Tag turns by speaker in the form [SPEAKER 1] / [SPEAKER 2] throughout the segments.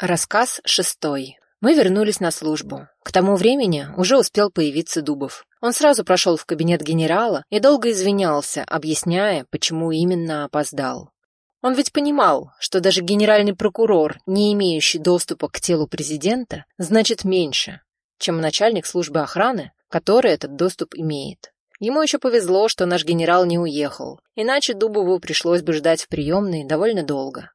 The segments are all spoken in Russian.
[SPEAKER 1] Рассказ шестой. Мы вернулись на службу. К тому времени уже успел появиться Дубов. Он сразу прошел в кабинет генерала и долго извинялся, объясняя, почему именно опоздал. Он ведь понимал, что даже генеральный прокурор, не имеющий доступа к телу президента, значит меньше, чем начальник службы охраны, который этот доступ имеет. Ему еще повезло, что наш генерал не уехал, иначе Дубову пришлось бы ждать в приемной довольно долго.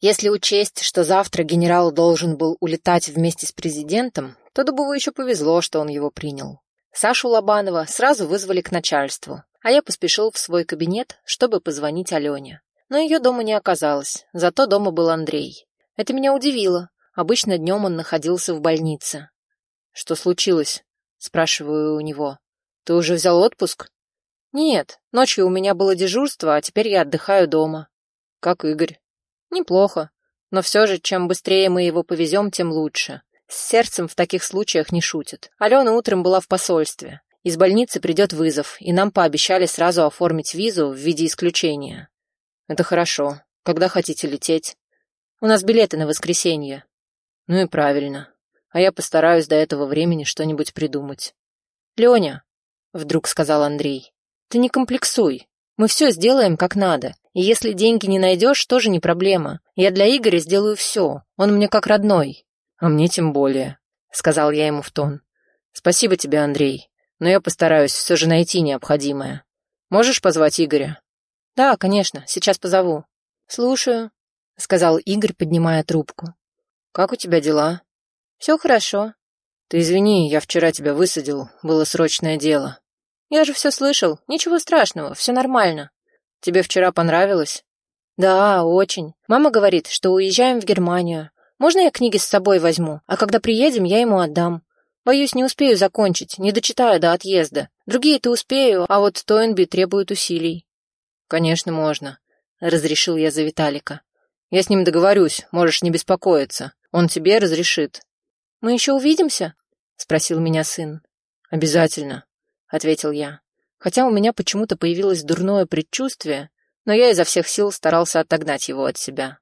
[SPEAKER 1] Если учесть, что завтра генерал должен был улетать вместе с президентом, то Дубову еще повезло, что он его принял. Сашу Лобанова сразу вызвали к начальству, а я поспешил в свой кабинет, чтобы позвонить Алене. Но ее дома не оказалось, зато дома был Андрей. Это меня удивило. Обычно днем он находился в больнице. «Что случилось?» — спрашиваю у него. «Ты уже взял отпуск?» «Нет, ночью у меня было дежурство, а теперь я отдыхаю дома». «Как Игорь?» Неплохо. Но все же, чем быстрее мы его повезем, тем лучше. С сердцем в таких случаях не шутят. Алена утром была в посольстве. Из больницы придет вызов, и нам пообещали сразу оформить визу в виде исключения. Это хорошо. Когда хотите лететь? У нас билеты на воскресенье. Ну и правильно. А я постараюсь до этого времени что-нибудь придумать. Леня, вдруг сказал Андрей, ты не комплексуй. Мы все сделаем как надо. И если деньги не найдешь, тоже не проблема. Я для Игоря сделаю все. Он мне как родной. А мне тем более, сказал я ему в тон. Спасибо тебе, Андрей. Но я постараюсь все же найти необходимое. Можешь позвать Игоря? Да, конечно, сейчас позову. Слушаю, сказал Игорь, поднимая трубку. Как у тебя дела? Все хорошо. Ты извини, я вчера тебя высадил, было срочное дело. Я же все слышал, ничего страшного, все нормально. Тебе вчера понравилось? Да, очень. Мама говорит, что уезжаем в Германию. Можно я книги с собой возьму, а когда приедем, я ему отдам. Боюсь, не успею закончить, не дочитаю до отъезда. Другие-то успею, а вот Тойнби требует усилий. Конечно, можно, разрешил я за Виталика. Я с ним договорюсь, можешь не беспокоиться. Он тебе разрешит. Мы еще увидимся? спросил меня сын. Обязательно, ответил я хотя у меня почему-то появилось дурное предчувствие, но я изо всех сил старался отогнать его от себя.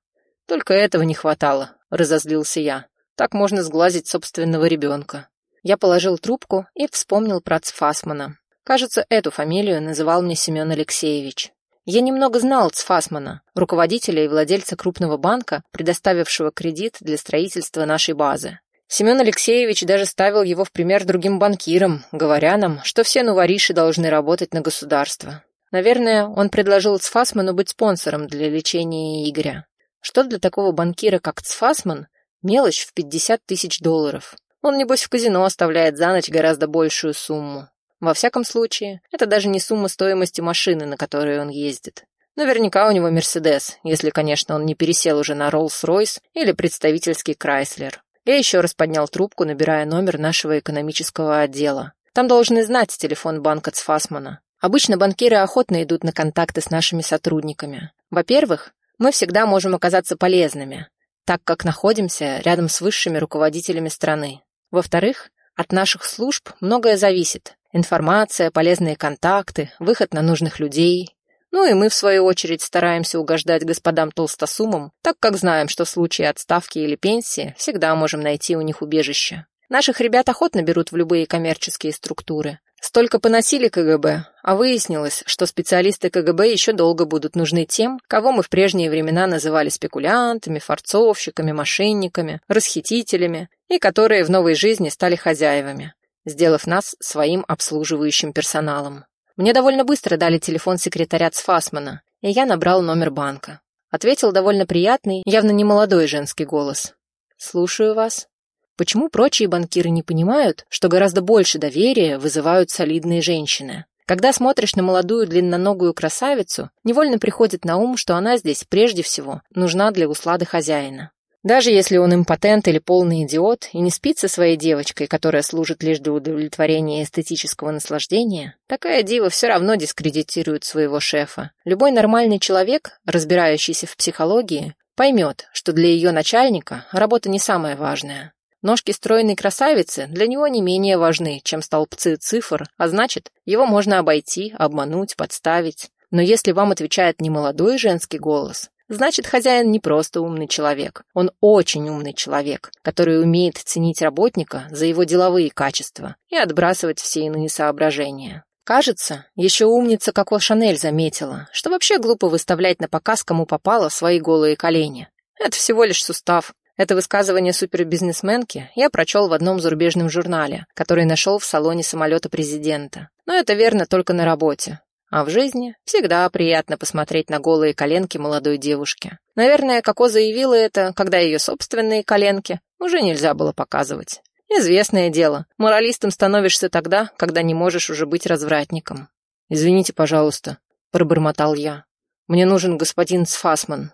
[SPEAKER 1] Только этого не хватало, разозлился я. Так можно сглазить собственного ребенка. Я положил трубку и вспомнил про Цфасмана. Кажется, эту фамилию называл мне Семен Алексеевич. Я немного знал Цфасмана, руководителя и владельца крупного банка, предоставившего кредит для строительства нашей базы. Семен Алексеевич даже ставил его в пример другим банкирам, говоря нам, что все нувориши должны работать на государство. Наверное, он предложил Цфасману быть спонсором для лечения Игоря. Что для такого банкира, как Цфасман, мелочь в 50 тысяч долларов. Он, небось, в казино оставляет за ночь гораздо большую сумму. Во всяком случае, это даже не сумма стоимости машины, на которой он ездит. Наверняка у него Мерседес, если, конечно, он не пересел уже на Роллс-Ройс или представительский Крайслер. Я еще раз поднял трубку, набирая номер нашего экономического отдела. Там должны знать телефон банка Цфасмана. Обычно банкиры охотно идут на контакты с нашими сотрудниками. Во-первых, мы всегда можем оказаться полезными, так как находимся рядом с высшими руководителями страны. Во-вторых, от наших служб многое зависит. Информация, полезные контакты, выход на нужных людей. Ну и мы, в свою очередь, стараемся угождать господам толстосумам, так как знаем, что в случае отставки или пенсии всегда можем найти у них убежище. Наших ребят охотно берут в любые коммерческие структуры. Столько поносили КГБ, а выяснилось, что специалисты КГБ еще долго будут нужны тем, кого мы в прежние времена называли спекулянтами, форцовщиками, мошенниками, расхитителями, и которые в новой жизни стали хозяевами, сделав нас своим обслуживающим персоналом. Мне довольно быстро дали телефон секретаря Цфасмана, и я набрал номер банка. Ответил довольно приятный, явно не молодой женский голос. «Слушаю вас». Почему прочие банкиры не понимают, что гораздо больше доверия вызывают солидные женщины? Когда смотришь на молодую длинноногую красавицу, невольно приходит на ум, что она здесь прежде всего нужна для услады хозяина. Даже если он импотент или полный идиот и не спит со своей девочкой, которая служит лишь для удовлетворения эстетического наслаждения, такая дива все равно дискредитирует своего шефа. Любой нормальный человек, разбирающийся в психологии, поймет, что для ее начальника работа не самая важная. Ножки стройной красавицы для него не менее важны, чем столбцы цифр, а значит, его можно обойти, обмануть, подставить. Но если вам отвечает не молодой женский голос, Значит, хозяин не просто умный человек. Он очень умный человек, который умеет ценить работника за его деловые качества и отбрасывать все иные соображения. Кажется, еще умница Коко Шанель заметила, что вообще глупо выставлять на показ, кому попало, свои голые колени. Это всего лишь сустав. Это высказывание супербизнесменки я прочел в одном зарубежном журнале, который нашел в салоне самолета президента. Но это верно только на работе. А в жизни всегда приятно посмотреть на голые коленки молодой девушки. Наверное, Коко заявила это, когда ее собственные коленки уже нельзя было показывать. Известное дело, моралистом становишься тогда, когда не можешь уже быть развратником. «Извините, пожалуйста», — пробормотал я. «Мне нужен господин Цфасман».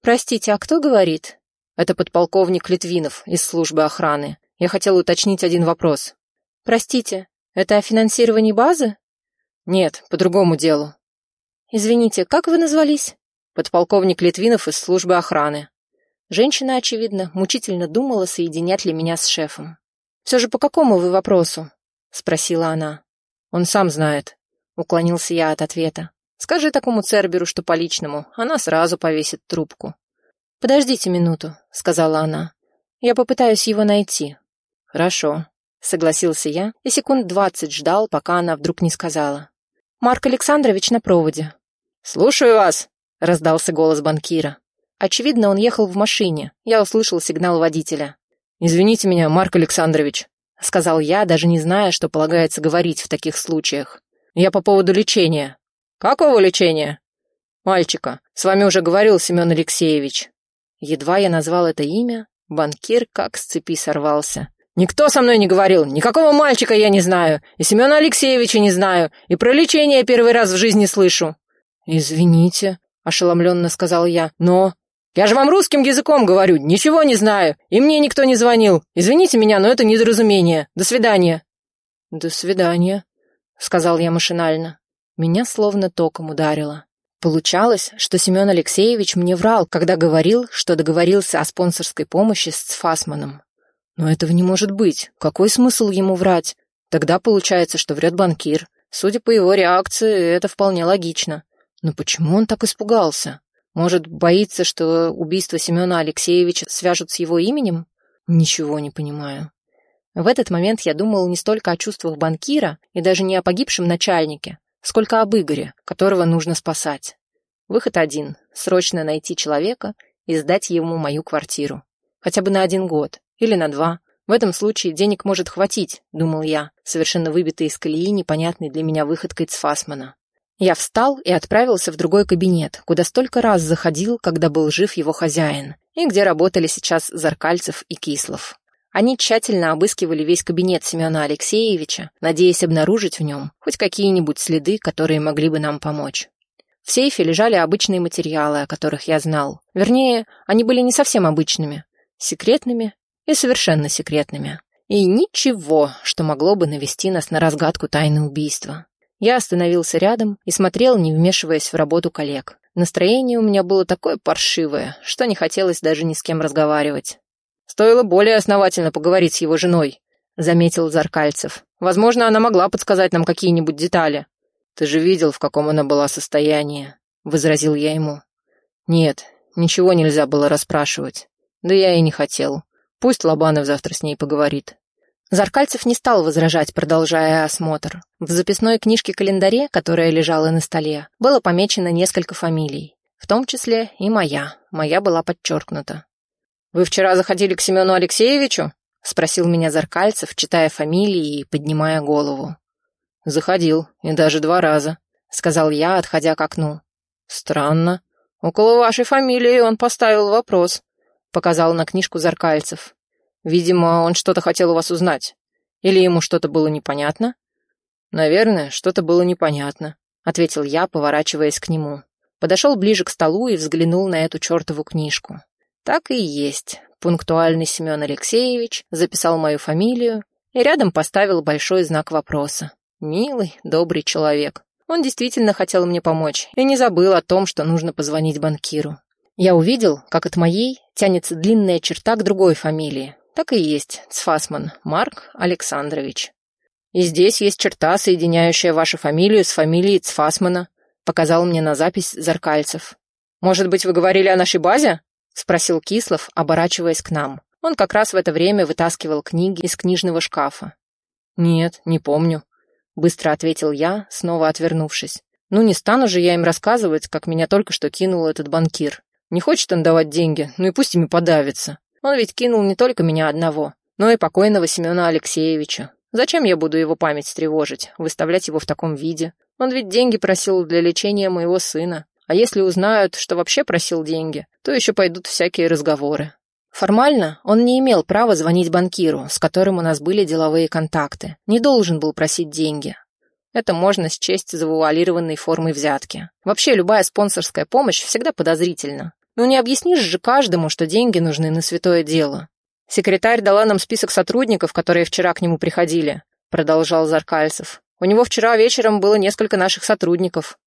[SPEAKER 1] «Простите, а кто говорит?» «Это подполковник Литвинов из службы охраны. Я хотел уточнить один вопрос». «Простите, это о финансировании базы?» «Нет, по другому делу». «Извините, как вы назвались?» «Подполковник Литвинов из службы охраны». Женщина, очевидно, мучительно думала, соединять ли меня с шефом. «Все же по какому вы вопросу?» — спросила она. «Он сам знает», — уклонился я от ответа. «Скажи такому Церберу, что по личному, она сразу повесит трубку». «Подождите минуту», — сказала она. «Я попытаюсь его найти». «Хорошо», — согласился я и секунд двадцать ждал, пока она вдруг не сказала. «Марк Александрович на проводе». «Слушаю вас», — раздался голос банкира. Очевидно, он ехал в машине. Я услышал сигнал водителя. «Извините меня, Марк Александрович», — сказал я, даже не зная, что полагается говорить в таких случаях. «Я по поводу лечения». «Какого лечения?» «Мальчика. С вами уже говорил Семен Алексеевич». Едва я назвал это имя, банкир как с цепи сорвался. «Никто со мной не говорил, никакого мальчика я не знаю, и Семена Алексеевича не знаю, и про лечение первый раз в жизни слышу». «Извините», — ошеломленно сказал я, — «но...» Я же вам русским языком говорю, ничего не знаю, и мне никто не звонил. Извините меня, но это недоразумение. До свидания». «До свидания», — сказал я машинально. Меня словно током ударило. Получалось, что Семен Алексеевич мне врал, когда говорил, что договорился о спонсорской помощи с Цфасманом. Но этого не может быть. Какой смысл ему врать? Тогда получается, что врет банкир. Судя по его реакции, это вполне логично. Но почему он так испугался? Может, боится, что убийство Семена Алексеевича свяжут с его именем? Ничего не понимаю. В этот момент я думал не столько о чувствах банкира и даже не о погибшем начальнике, сколько об Игоре, которого нужно спасать. Выход один — срочно найти человека и сдать ему мою квартиру. Хотя бы на один год или на два. В этом случае денег может хватить, думал я, совершенно выбитый из колеи непонятной для меня выходкой Цфасмана. Я встал и отправился в другой кабинет, куда столько раз заходил, когда был жив его хозяин, и где работали сейчас Заркальцев и Кислов. Они тщательно обыскивали весь кабинет Семена Алексеевича, надеясь обнаружить в нем хоть какие-нибудь следы, которые могли бы нам помочь. В сейфе лежали обычные материалы, о которых я знал. Вернее, они были не совсем обычными, секретными и совершенно секретными. И ничего, что могло бы навести нас на разгадку тайны убийства. Я остановился рядом и смотрел, не вмешиваясь в работу коллег. Настроение у меня было такое паршивое, что не хотелось даже ни с кем разговаривать. «Стоило более основательно поговорить с его женой», — заметил Заркальцев. «Возможно, она могла подсказать нам какие-нибудь детали». «Ты же видел, в каком она была состоянии», — возразил я ему. «Нет, ничего нельзя было расспрашивать. Да я и не хотел. Пусть Лобанов завтра с ней поговорит». Заркальцев не стал возражать, продолжая осмотр. В записной книжке-календаре, которая лежала на столе, было помечено несколько фамилий, в том числе и моя. Моя была подчеркнута. «Вы вчера заходили к Семену Алексеевичу?» — спросил меня Заркальцев, читая фамилии и поднимая голову. «Заходил, и даже два раза», — сказал я, отходя к окну. «Странно. Около вашей фамилии он поставил вопрос», — показал на книжку Заркальцев. Видимо, он что-то хотел у вас узнать. Или ему что-то было непонятно? Наверное, что-то было непонятно, ответил я, поворачиваясь к нему. Подошел ближе к столу и взглянул на эту чертову книжку. Так и есть. Пунктуальный Семен Алексеевич записал мою фамилию и рядом поставил большой знак вопроса. Милый, добрый человек. Он действительно хотел мне помочь и не забыл о том, что нужно позвонить банкиру. Я увидел, как от моей тянется длинная черта к другой фамилии, так и есть, Цфасман Марк Александрович. И здесь есть черта, соединяющая вашу фамилию с фамилией Цфасмана, показал мне на запись Заркальцев. «Может быть, вы говорили о нашей базе?» — спросил Кислов, оборачиваясь к нам. Он как раз в это время вытаскивал книги из книжного шкафа. «Нет, не помню», — быстро ответил я, снова отвернувшись. «Ну, не стану же я им рассказывать, как меня только что кинул этот банкир. Не хочет он давать деньги, ну и пусть ими подавится. Он ведь кинул не только меня одного, но и покойного Семена Алексеевича. Зачем я буду его память тревожить, выставлять его в таком виде? Он ведь деньги просил для лечения моего сына. А если узнают, что вообще просил деньги, то еще пойдут всякие разговоры. Формально он не имел права звонить банкиру, с которым у нас были деловые контакты. Не должен был просить деньги. Это можно счесть завуалированной формой взятки. Вообще любая спонсорская помощь всегда подозрительна. Ну не объяснишь же каждому, что деньги нужны на святое дело. Секретарь дала нам список сотрудников, которые вчера к нему приходили, продолжал Заркальцев. У него вчера вечером было несколько наших сотрудников.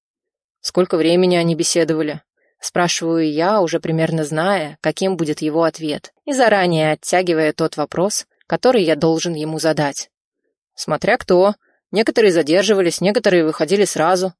[SPEAKER 1] Сколько времени они беседовали? Спрашиваю я, уже примерно зная, каким будет его ответ, и заранее оттягивая тот вопрос, который я должен ему задать. Смотря кто. Некоторые задерживались, некоторые выходили сразу.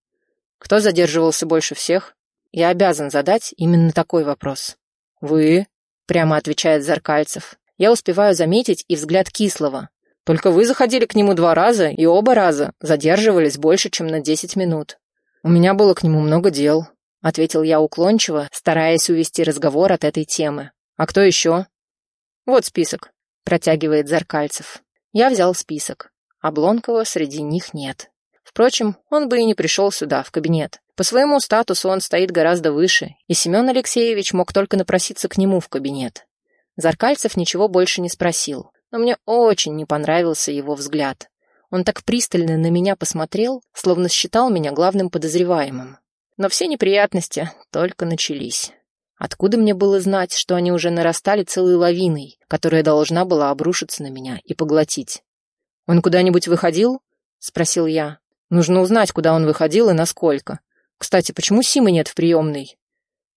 [SPEAKER 1] Кто задерживался больше всех? Я обязан задать именно такой вопрос. «Вы?» — прямо отвечает Заркальцев я успеваю заметить и взгляд Кислого. Только вы заходили к нему два раза, и оба раза задерживались больше, чем на десять минут. У меня было к нему много дел, ответил я уклончиво, стараясь увести разговор от этой темы. А кто еще? Вот список, протягивает Заркальцев. Я взял список. Облонкова среди них нет. Впрочем, он бы и не пришел сюда, в кабинет. По своему статусу он стоит гораздо выше, и Семен Алексеевич мог только напроситься к нему в кабинет. Заркальцев ничего больше не спросил, но мне очень не понравился его взгляд. Он так пристально на меня посмотрел, словно считал меня главным подозреваемым. Но все неприятности только начались. Откуда мне было знать, что они уже нарастали целой лавиной, которая должна была обрушиться на меня и поглотить? «Он куда-нибудь выходил?» — спросил я. «Нужно узнать, куда он выходил и насколько. Кстати, почему Симы нет в приемной?»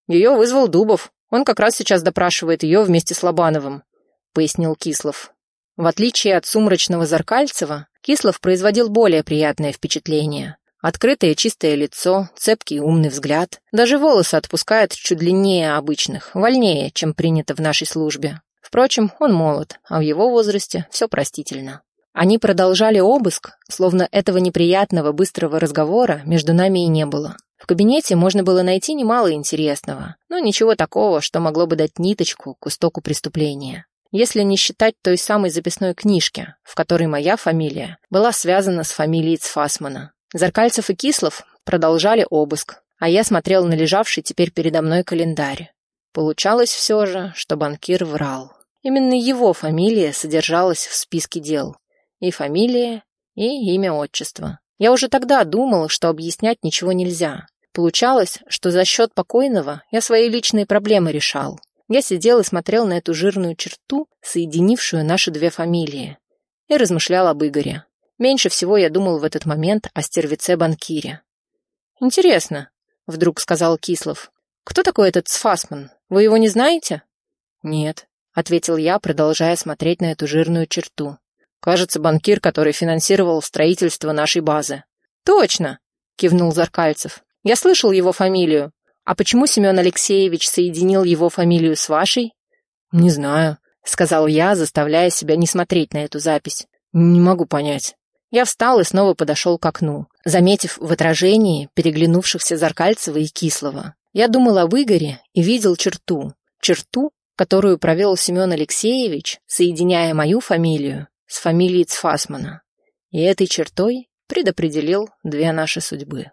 [SPEAKER 1] «Ее вызвал Дубов. Он как раз сейчас допрашивает ее вместе с Лобановым», — пояснил Кислов. В отличие от сумрачного Заркальцева, Кислов производил более приятное впечатление. Открытое чистое лицо, цепкий умный взгляд. Даже волосы отпускает чуть длиннее обычных, вольнее, чем принято в нашей службе. Впрочем, он молод, а в его возрасте все простительно. Они продолжали обыск, словно этого неприятного быстрого разговора между нами и не было. В кабинете можно было найти немало интересного, но ничего такого, что могло бы дать ниточку к истоку преступления. Если не считать той самой записной книжки, в которой моя фамилия была связана с фамилией Цфасмана. Заркальцев и Кислов продолжали обыск, а я смотрел на лежавший теперь передо мной календарь. Получалось все же, что банкир врал. Именно его фамилия содержалась в списке дел. И фамилия, и имя отчества. Я уже тогда думала, что объяснять ничего нельзя. Получалось, что за счет покойного я свои личные проблемы решал. Я сидел и смотрел на эту жирную черту, соединившую наши две фамилии, и размышлял об Игоре. Меньше всего я думал в этот момент о стервице-банкире. «Интересно», — вдруг сказал Кислов. «Кто такой этот Сфасман? Вы его не знаете?» «Нет», — ответил я, продолжая смотреть на эту жирную черту. Кажется, банкир, который финансировал строительство нашей базы. Точно, кивнул Заркальцев. Я слышал его фамилию. А почему Семен Алексеевич соединил его фамилию с вашей? Не знаю, сказал я, заставляя себя не смотреть на эту запись. Не могу понять. Я встал и снова подошел к окну, заметив в отражении переглянувшихся Заркальцева и Кислого. Я думал об Игоре и видел черту. Черту, которую провел Семен Алексеевич, соединяя мою фамилию с фамилией Цфасмана, и этой чертой предопределил две наши судьбы.